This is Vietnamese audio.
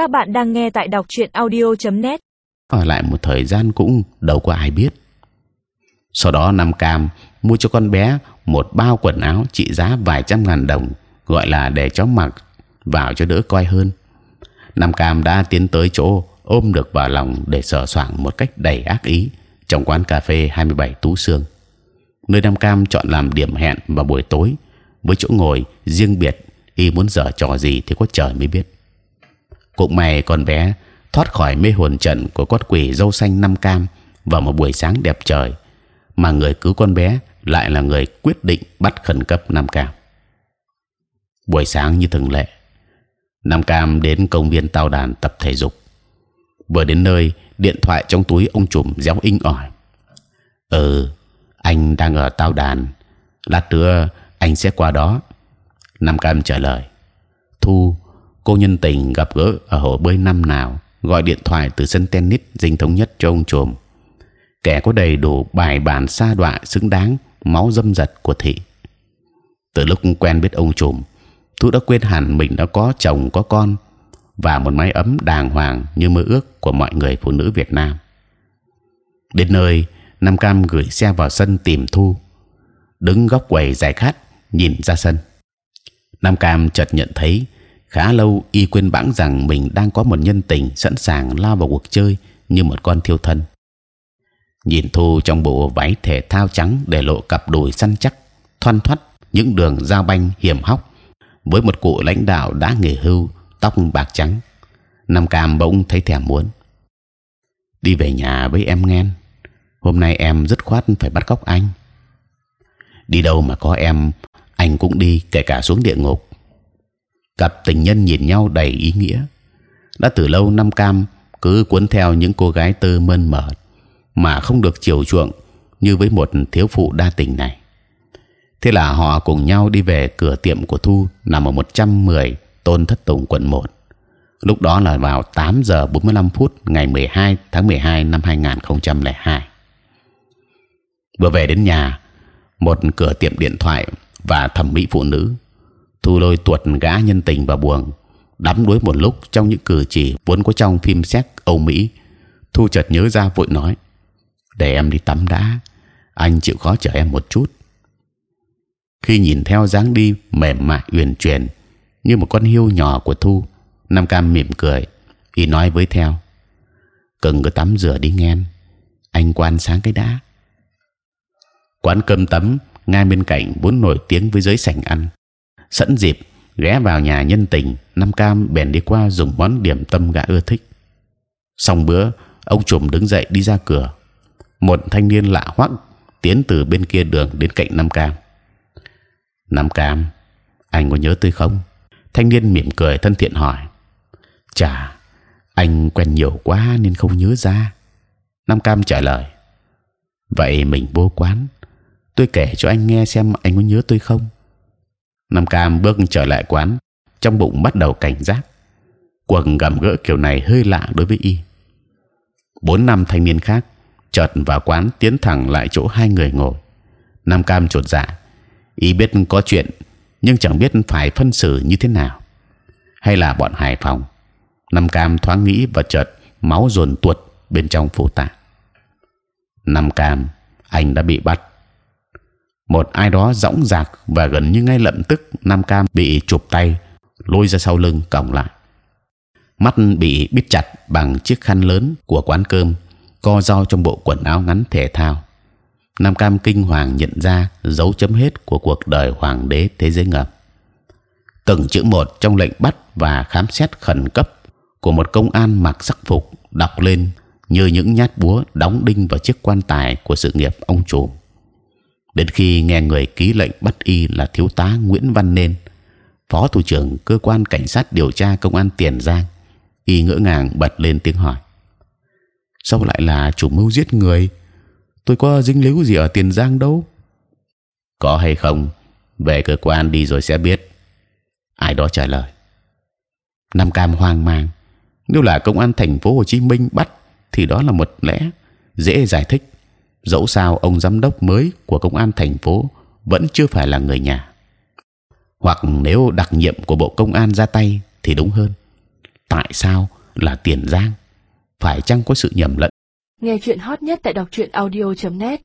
Các bạn đang nghe tại đọc truyện audio.net. ở lại một thời gian cũng đâu có ai biết. Sau đó Nam Cam mua cho con bé một bao quần áo trị giá vài trăm ngàn đồng, gọi là để cháu mặc vào cho đỡ coi hơn. Nam Cam đã tiến tới chỗ ôm được vào lòng để sờ soạng một cách đầy ác ý trong quán cà phê 27 Tú Sương, nơi Nam Cam chọn làm điểm hẹn vào buổi tối với chỗ ngồi riêng biệt. Y muốn dở trò gì thì có trời mới biết. Cũng may con bé thoát khỏi mê hồn trận của quất quỷ dâu xanh Nam Cam vào một buổi sáng đẹp trời, mà người cứu con bé lại là người quyết định bắt khẩn cấp Nam Cam. Buổi sáng như thường lệ, Nam Cam đến công viên tao đàn tập thể dục. Vừa đến nơi, điện thoại trong túi ông chùm réo inh ỏi. Ừ, anh đang ở tao đàn. Lát nữa anh sẽ qua đó. Nam Cam trả lời. Thu, cô nhân tình gặp gỡ ở hồ bơi năm nào? Gọi điện thoại từ sân tennis dinh thống nhất cho ông trùm. Kẻ có đầy đủ bài bản sa đọa xứng đáng máu dâm dật của thị. Từ lúc quen biết ông trùm, Thu đã quên hẳn mình đã có chồng có con và một mái ấm đàng hoàng như mơ ước của mọi người phụ nữ Việt Nam. Đến nơi, Nam Cam gửi xe vào sân tìm Thu, đứng góc quầy giải khát nhìn ra sân. Nam Cam chợt nhận thấy khá lâu y quên bẵng rằng mình đang có một nhân tình sẵn sàng lao vào cuộc chơi như một con thiêu thân. Nhìn Thu trong bộ váy thể thao trắng để lộ cặp đùi săn chắc, thoăn thoắt những đường giao banh hiểm hóc, với một cụ lãnh đạo đã nghỉ hưu, tóc bạc trắng, Nam Cam bỗng thấy thèm muốn đi về nhà với em nghe. Hôm nay em rất khoát phải bắt cóc anh. Đi đâu mà có em, anh cũng đi, kể cả xuống địa ngục. Cặp tình nhân nhìn nhau đầy ý nghĩa. đã từ lâu năm Cam cứ cuốn theo những cô gái tơ mơn mởn mà không được chiều chuộng như với một thiếu phụ đa tình này. Thế là họ cùng nhau đi về cửa tiệm của Thu nằm ở 110 Tôn Thất Tùng, quận 1 lúc đó là vào 8 giờ 45 phút ngày 12 tháng 12 năm 2002 vừa về đến nhà, một cửa tiệm điện thoại và thẩm mỹ phụ nữ thu lôi tuột gã nhân tình và buồn đắm đuối một lúc trong những cử chỉ vốn có trong phim xét Âu Mỹ thu chợt nhớ ra vội nói để em đi tắm đã anh chịu khó chờ em một chút. Khi nhìn theo dáng đi mềm mại uyển chuyển như một con hiêu nhỏ của thu Nam Cam mỉm cười, y nói với theo: cần cứ tắm rửa đi nghe, anh quan sáng cái đã. Quán cơm tấm ngay bên cạnh vốn nổi tiếng với giới sảnh ăn, sẵn dịp ghé vào nhà nhân tình, Nam Cam bèn đi qua dùng món điểm tâm gã ưa thích. Xong bữa, ông trùm đứng dậy đi ra cửa. Một thanh niên lạ hoắc tiến từ bên kia đường đến cạnh Nam Cam. Nam Cam, anh có nhớ tôi không? Thanh niên mỉm cười thân thiện hỏi. Chà, anh quen nhiều quá nên không nhớ ra. Nam Cam trả lời. Vậy mình vô quán, tôi kể cho anh nghe xem anh có nhớ tôi không. Nam Cam bước trở lại quán, trong bụng bắt đầu cảnh giác. Cuộc gầm gỡ kiểu này hơi lạ đối với y. Bốn năm thanh niên khác chợt vào quán tiến thẳng lại chỗ hai người ngồi. Nam Cam chột dạ, y biết có chuyện nhưng chẳng biết phải phân xử như thế nào. Hay là bọn Hải Phòng Nam Cam thoáng nghĩ và chợt máu dồn tuột bên trong phủ tạng. Nam Cam, anh đã bị bắt. Một ai đó dõng dạc và gần như ngay lập tức Nam Cam bị chụp tay, lôi ra sau lưng còng lại. Mắt bị bít chặt bằng chiếc khăn lớn của quán cơm, co do trong bộ quần áo ngắn thể thao. Nam Cam kinh hoàng nhận ra dấu chấm hết của cuộc đời hoàng đế thế giới ngầm. Từng chữ một trong lệnh bắt và khám xét khẩn cấp của một công an mặc sắc phục đọc lên như những nhát búa đóng đinh vào chiếc quan tài của sự nghiệp ông chủ. Đến khi nghe người ký lệnh bắt y là thiếu tá Nguyễn Văn Nên, phó thủ trưởng cơ quan cảnh sát điều tra công an Tiền Giang, y ngỡ ngàng bật lên tiếng hỏi: sao lại là chủ mưu giết người? Tôi có dính líu gì ở Tiền Giang đâu? Có hay không? Về cơ quan đi rồi sẽ biết. Ai đó trả lời. Nam Cam hoang mang nếu là công an thành phố Hồ Chí Minh bắt thì đó là một lẽ dễ giải thích. Dẫu sao ông giám đốc mới của công an thành phố vẫn chưa phải là người nhà. Hoặc nếu đặc nhiệm của bộ công an ra tay thì đúng hơn. tại sao là tiền giang phải chăng có sự nhầm lẫn nghe chuyện hot nhất tại đọc truyện audio .net